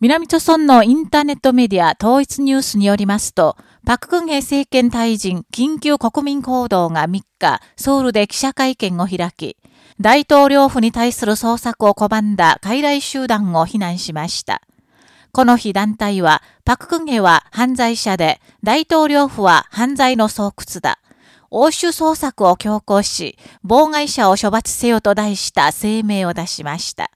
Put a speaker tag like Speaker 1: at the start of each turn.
Speaker 1: 南朝村のインターネットメディア統一ニュースによりますと、パククンヘ政権退陣緊急国民行動が3日、ソウルで記者会見を開き、大統領府に対する捜索を拒んだ傀儡集団を非難しました。この日団体は、パククンヘは犯罪者で、大統領府は犯罪の巣窟だ。欧州捜索を強行し、妨害者を処罰せよと題した声明を出しました。